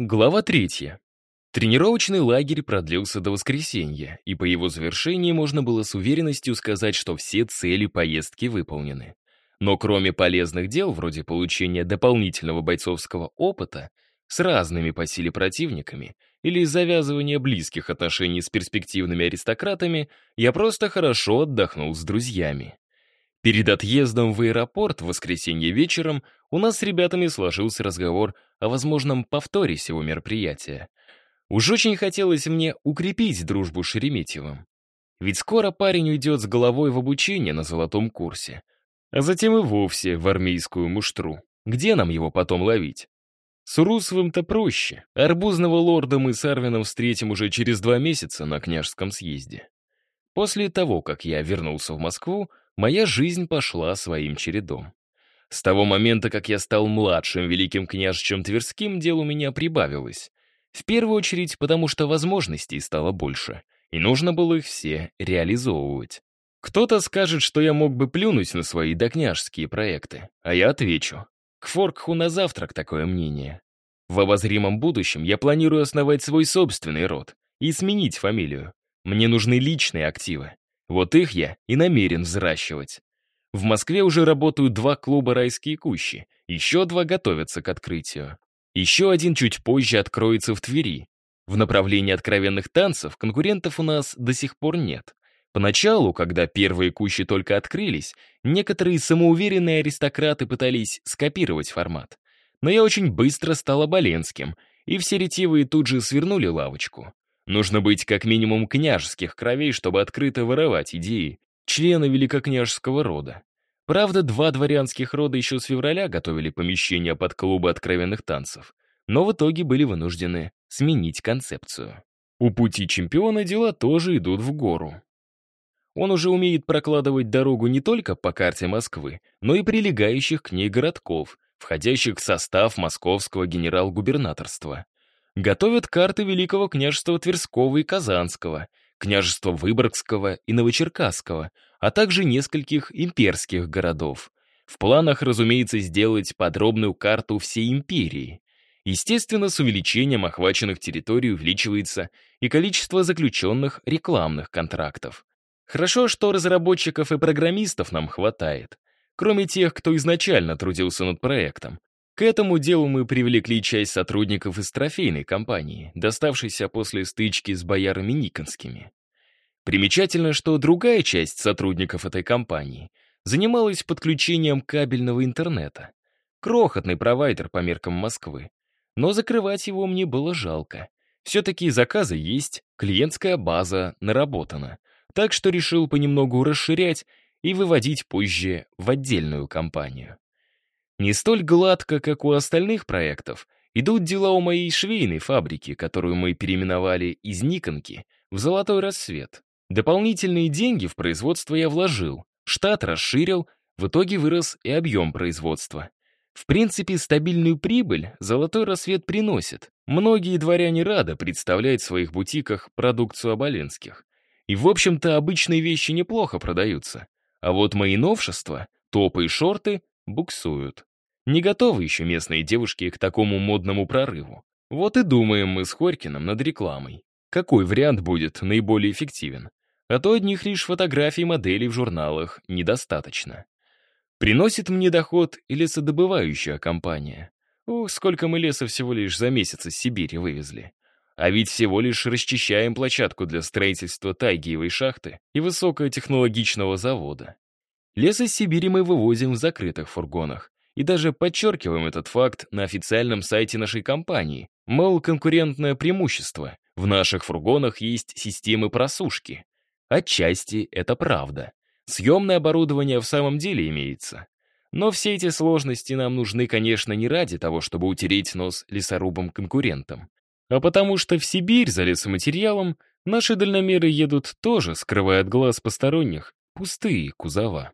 Глава третья. Тренировочный лагерь продлился до воскресенья, и по его завершении можно было с уверенностью сказать, что все цели поездки выполнены. Но кроме полезных дел, вроде получения дополнительного бойцовского опыта, с разными по силе противниками или завязывания близких отношений с перспективными аристократами, я просто хорошо отдохнул с друзьями. Перед отъездом в аэропорт в воскресенье вечером у нас с ребятами сложился разговор о возможном повторе всего мероприятия. Уж очень хотелось мне укрепить дружбу с Шереметьевым. Ведь скоро парень уйдет с головой в обучение на золотом курсе, а затем и вовсе в армейскую муштру. Где нам его потом ловить? С Урусовым-то проще. Арбузного лорда мы с Арвином встретим уже через два месяца на княжском съезде. После того, как я вернулся в Москву, моя жизнь пошла своим чередом. С того момента, как я стал младшим великим княжичем Тверским, дел у меня прибавилось. В первую очередь, потому что возможностей стало больше, и нужно было их все реализовывать. Кто-то скажет, что я мог бы плюнуть на свои докняжские проекты, а я отвечу. К Форкху на завтрак такое мнение. В обозримом будущем я планирую основать свой собственный род и сменить фамилию. Мне нужны личные активы. Вот их я и намерен взращивать. В Москве уже работают два клуба «Райские кущи», еще два готовятся к открытию. Еще один чуть позже откроется в Твери. В направлении откровенных танцев конкурентов у нас до сих пор нет. Поначалу, когда первые кущи только открылись, некоторые самоуверенные аристократы пытались скопировать формат. Но я очень быстро стал оболенским, и все ретивые тут же свернули лавочку. Нужно быть как минимум княжеских кровей, чтобы открыто воровать идеи члена великокняжеского рода. Правда, два дворянских рода еще с февраля готовили помещение под клубы откровенных танцев, но в итоге были вынуждены сменить концепцию. У пути чемпиона дела тоже идут в гору. Он уже умеет прокладывать дорогу не только по карте Москвы, но и прилегающих к ней городков, входящих в состав московского генерал-губернаторства. Готовят карты Великого княжества Тверского и Казанского, княжества Выборгского и Новочеркасского, а также нескольких имперских городов. В планах, разумеется, сделать подробную карту всей империи. Естественно, с увеличением охваченных территорий увеличивается и количество заключенных рекламных контрактов. Хорошо, что разработчиков и программистов нам хватает, кроме тех, кто изначально трудился над проектом. К этому делу мы привлекли часть сотрудников из трофейной компании, доставшейся после стычки с боярами Никонскими. Примечательно, что другая часть сотрудников этой компании занималась подключением кабельного интернета. Крохотный провайдер по меркам Москвы. Но закрывать его мне было жалко. Все-таки заказы есть, клиентская база наработана так что решил понемногу расширять и выводить позже в отдельную компанию. Не столь гладко, как у остальных проектов, идут дела у моей швейной фабрики, которую мы переименовали из Никонки в «Золотой рассвет». Дополнительные деньги в производство я вложил, штат расширил, в итоге вырос и объем производства. В принципе, стабильную прибыль «Золотой рассвет» приносит. Многие дворяне рады представлять в своих бутиках продукцию Оболенских. И, в общем-то, обычные вещи неплохо продаются. А вот мои новшества, топы и шорты, буксуют. Не готовы еще местные девушки к такому модному прорыву. Вот и думаем мы с Хорькиным над рекламой. Какой вариант будет наиболее эффективен? А то одних лишь фотографий моделей в журналах недостаточно. Приносит мне доход и лесодобывающая компания. Ух, сколько мы леса всего лишь за месяц из Сибири вывезли. А ведь всего лишь расчищаем площадку для строительства Тайгиевой шахты и высокотехнологичного завода. Лес из Сибири мы вывозим в закрытых фургонах. И даже подчеркиваем этот факт на официальном сайте нашей компании. Мол, конкурентное преимущество. В наших фургонах есть системы просушки. Отчасти это правда. Съемное оборудование в самом деле имеется. Но все эти сложности нам нужны, конечно, не ради того, чтобы утереть нос лесорубам-конкурентам а потому что в Сибирь за лесоматериалом наши дальномеры едут тоже, скрывая от глаз посторонних, пустые кузова.